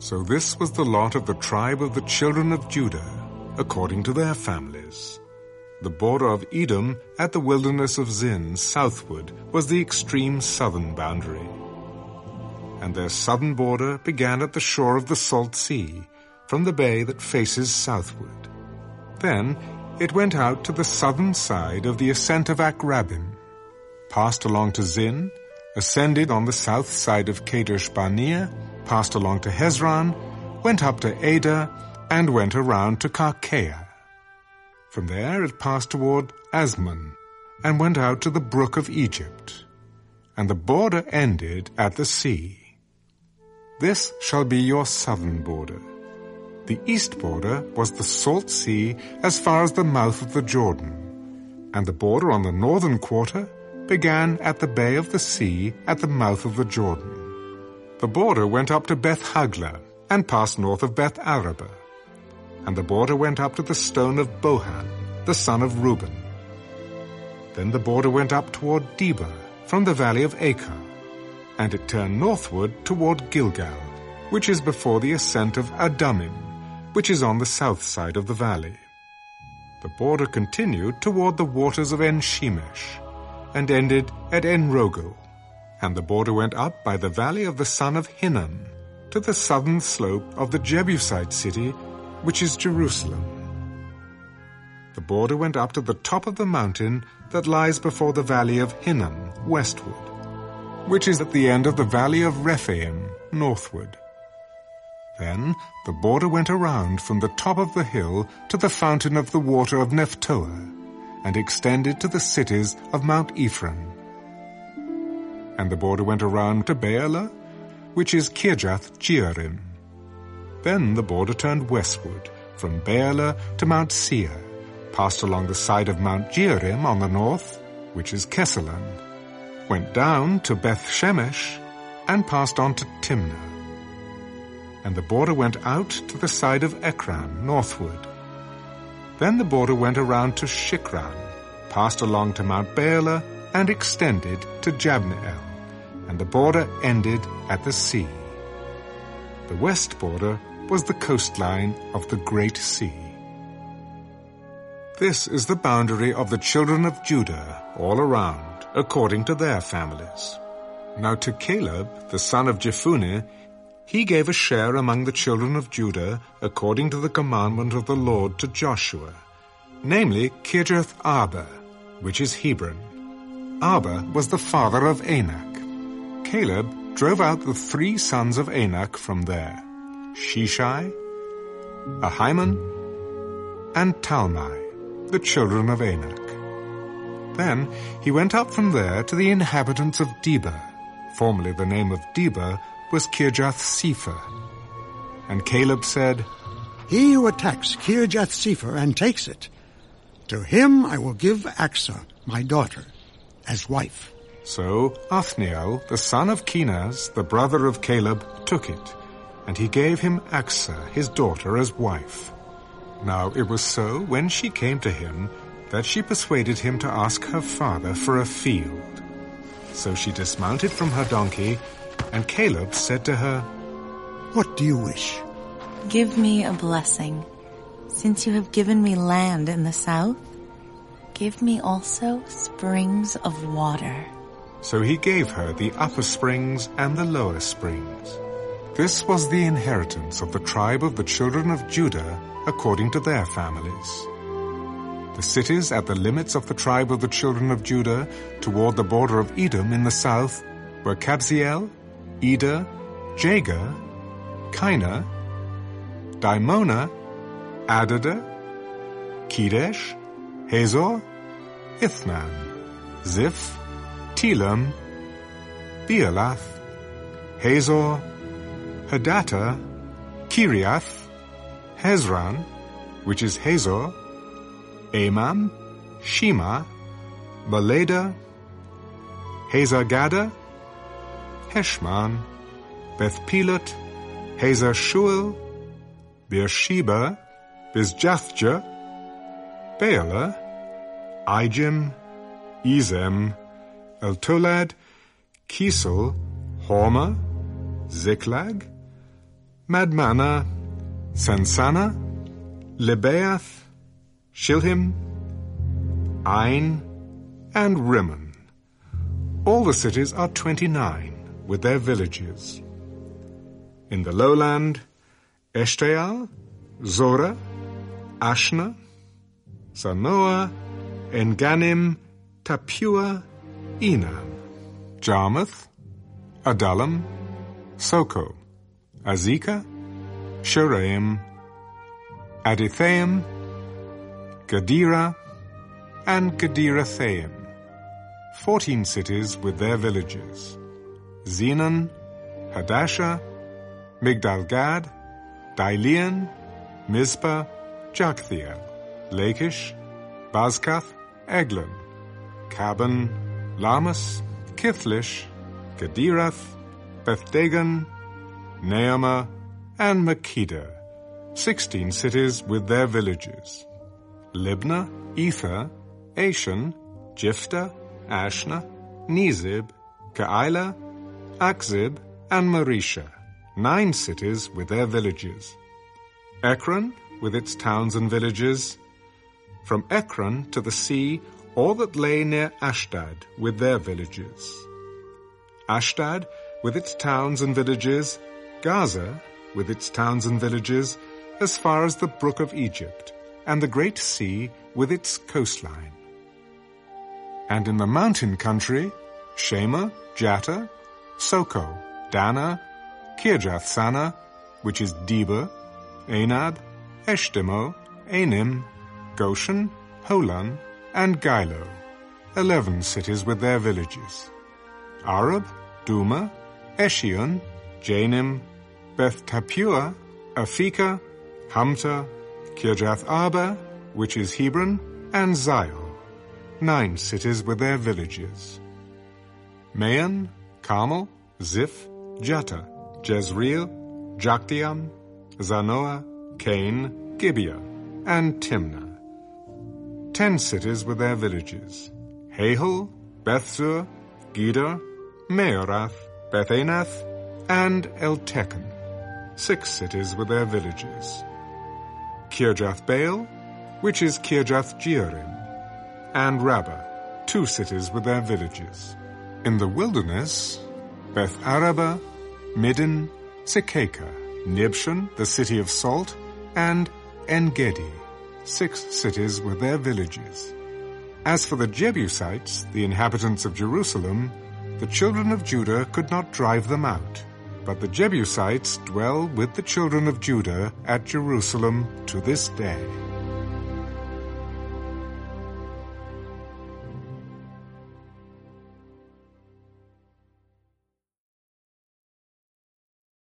So this was the lot of the tribe of the children of Judah, according to their families. The border of Edom at the wilderness of Zin southward was the extreme southern boundary. And their southern border began at the shore of the Salt Sea, from the bay that faces southward. Then it went out to the southern side of the ascent of Akrabbim, passed along to Zin, ascended on the south side of Kadesh Barnea, passed along to Hezron, went up to Adar, and went around to Karkaa. From there it passed toward Azmon, and went out to the brook of Egypt, and the border ended at the sea. This shall be your southern border. The east border was the Salt Sea as far as the mouth of the Jordan, and the border on the northern quarter began at the bay of the sea at the mouth of the Jordan. The border went up to Beth Hoglah and passed north of Beth Arabah. And the border went up to the stone of Bohan, the son of Reuben. Then the border went up toward Debir, from the valley of Achor, and it turned northward toward Gilgal, which is before the ascent of Adummim, which is on the south side of the valley. The border continued toward the waters of En Shemesh, and ended at En Rogel and the border went up by the valley of the son of Hinnom, to the southern slope of the Jebusite city, which is Jerusalem. The border went up to the top of the mountain that lies before the valley of Hinnom, westward, which is at the end of the valley of Rephaim, northward. Then the border went around from the top of the hill to the fountain of the water of Nephtoah, and extended to the cities of Mount Ephron and the border went around to Baalah, which is Kirjath Jearim. Then the border turned westward from Baalah to Mount Seir, passed along the side of Mount Jearim on the north, which is Chesalon, went down to Beth Shemesh, and passed on to Timnah. And the border went out to the side of Ekron, northward. Then the border went around to Shicron, passed along to Mount Baalah, and extended to Jabneel and the border ended at the sea. The west border was the coastline of the Great Sea. This is the boundary of the children of Judah all around, according to their families. Now to Caleb, the son of Jephunneh, he gave a share among the children of Judah according to the commandment of the Lord to Joshua, namely Kirjath Arba, which is Hebron. Arba was the father of Anak. Caleb drove out the three sons of Anak from there, Sheshai, Ahiman, and Talmai, the children of Anak. Then he went up from there to the inhabitants of Debir. Formerly the name of Debir was Kirjath Sepher. And Caleb said, He who attacks Kirjath Sepher and takes it, to him I will give Achsah, my daughter, as wife. So Othniel, the son of Kenaz, the brother of Caleb, took it, and he gave him Achsah, his daughter, as wife. Now it was so, when she came to him, that she persuaded him to ask her father for a field. So she dismounted from her donkey, and Caleb said to her, What do you wish? Give me a blessing. Since you have given me land in the south, give me also springs of water. So he gave her the upper springs and the lower springs. This was the inheritance of the tribe of the children of Judah according to their families. The cities at the limits of the tribe of the children of Judah toward the border of Edom in the south were Kabzeel, Eder, Jagur, Kinah, Dimonah, Adadah, Kedesh, Hazor, Ithnan, Ziph, Telem, Bealoth, Hazor, Hadattah, Kerioth, Hezron, which is Hazor, Amam, Shema, Moladah, Hazar Heshmon, Beth Pelet, Hazar Shual, Beersheba, Bizjothjah, Baalah, Ijim, Ezem, Eltolad, Chesil, Hormah, Ziklag, Madmannah, Sansannah, Lebaoth, Shilhim, Ain, and Rimmon. All the cities are twenty-nine, with their villages. In the lowland, Eshtaol, Zorah, Ashnah, Zanoah, Enganim, Tappuah, Enam, Jarmuth, Adullam, Socoh, Azekah, Sharaim, Adithaim, Gederah, and Gederothaim, fourteen cities with their villages, Zenan, Hadashah, Migdal-gad, Dilean, Mizpah, Joktheel, Lachish, Bozkath, Eglon, Cabbon, Lahmas, Kithlish, Gederoth, Bethdagon, Naamah, and Makkedah, sixteen cities with their villages. Libnah, Ether, Ashan, Jiphtah, Ashnah, Nezib, Keilah, Achzib, and Mareshah, nine cities with their villages. Ekron, with its towns and villages. From Ekron to the sea, all that lay near Ashdod with their villages. Ashdod, with its towns and villages. Gaza, with its towns and villages, as far as the brook of Egypt, and the great sea with its coastline. And in the mountain country, Shamah, Jatta, Sochoh, Dannah, Kirjath-sannah, which is Debir, Anab, Eshtemoh, Anim, Goshen, Holon, and Giloh, eleven cities with their villages. Arab, Dumah, Eshean, Janum, Beth Tappuah, Aphekah, Humtah, Kirjath Arba, which is Hebron, and Zior, nine cities with their villages. Maon, Carmel, Ziph, Juttah, Jezreel, Jokdeam, Zanoah, Kain, Gibeah, and Timnah. Ten cities with their villages. Halel, Bethzur, Gedor, Maarath, Bethanoth, and Eltekon, six cities with their villages. Kirjath Baal, which is Kirjath Jearim, and Rabbah, two cities with their villages. In the wilderness, Beth Arabah, Middin, Secacah, Nibshan, the city of salt, and En-gedi, six cities with their villages. As for the Jebusites, the inhabitants of Jerusalem, the children of Judah could not drive them out. But the Jebusites dwell with the children of Judah at Jerusalem to this day.